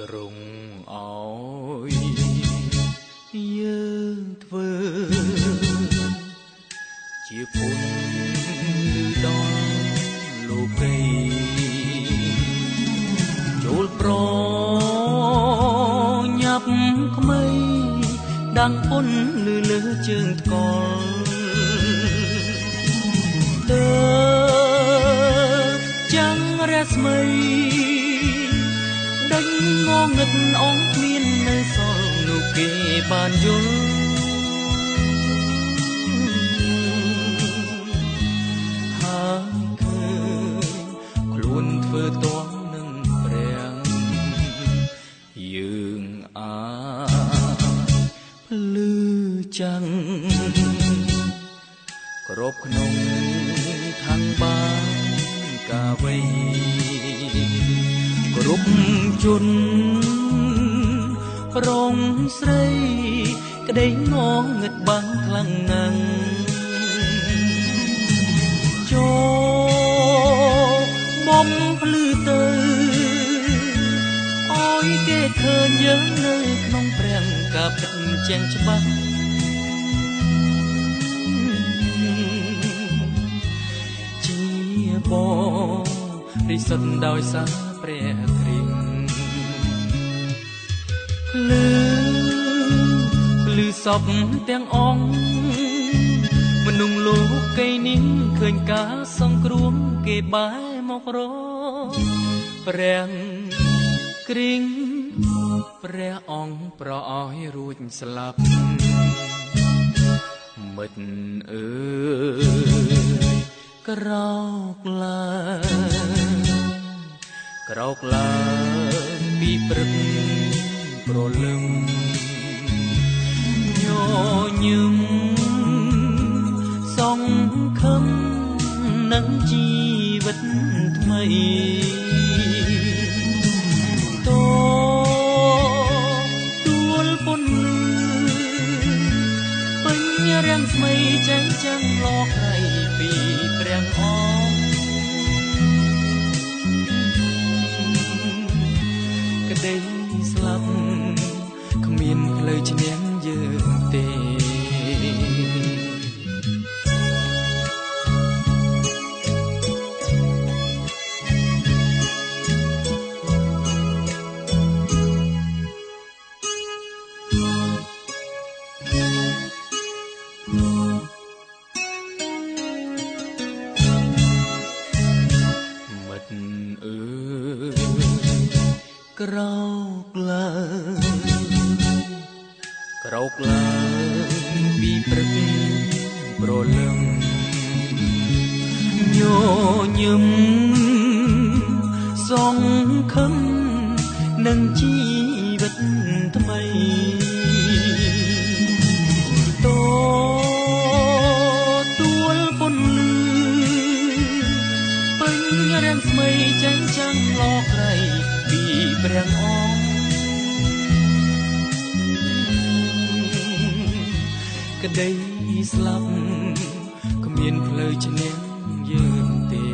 ទ្រង់ឲ្យយើងធ្វើជាពុនដល់លោកីចូលប្រញាប់ក្មៃដាំងពុនលើលើជើងថ្កល់ទើចាំងរស្មីដេញ ងងឹតអងគ្មាននៅសល់នោះគេបានយល់ហើយឃើញខ្លួនធ្វើតួនឹងព្រះយើងអាចភ្លឺចាំងគ្រប់ក្នុងខាងបានកាវៃគ្រប់ជនរងស្រីក្តីងងឹតបាំងខ្លាំងណាស់ចូលបំភ្លឺទៅអោយគេឃើញយើងនៅក្នុងព្រះកាពិតជាងច្បាស់ជាបងរិសុទ្ធដោយសារ ព្រះគ្រីស្ទភ្លឺភ្លឺសពទាំងអង្គមនុស្សលោកីនេះឃើញការសង្គ្រោះគេបែរមករកព្រះគ្រីងព្រះអង្គប្រអោយរួចស្លាប់មិត្តអើយក្រោកឡើង ក្រោកឡើងពីព្រឹកប្រលឹមញញឹមសង្ឃឹមនឹងជីវិតថ្មី ឈ្នះយើងទេមិត្តអើយក្រោ រោកឡើងពីព្រឹកប្រលឹមញញឹមសង្ឃឹមនឹងជីវិតថ្មីតទួលពុនលឺពេញរាំងស្មីចាញ់ចាំងលក្រៃពីព្រះអង្គ ក្តីស្លាប់គ្មានផ្លូវឈ្នះយើងទេ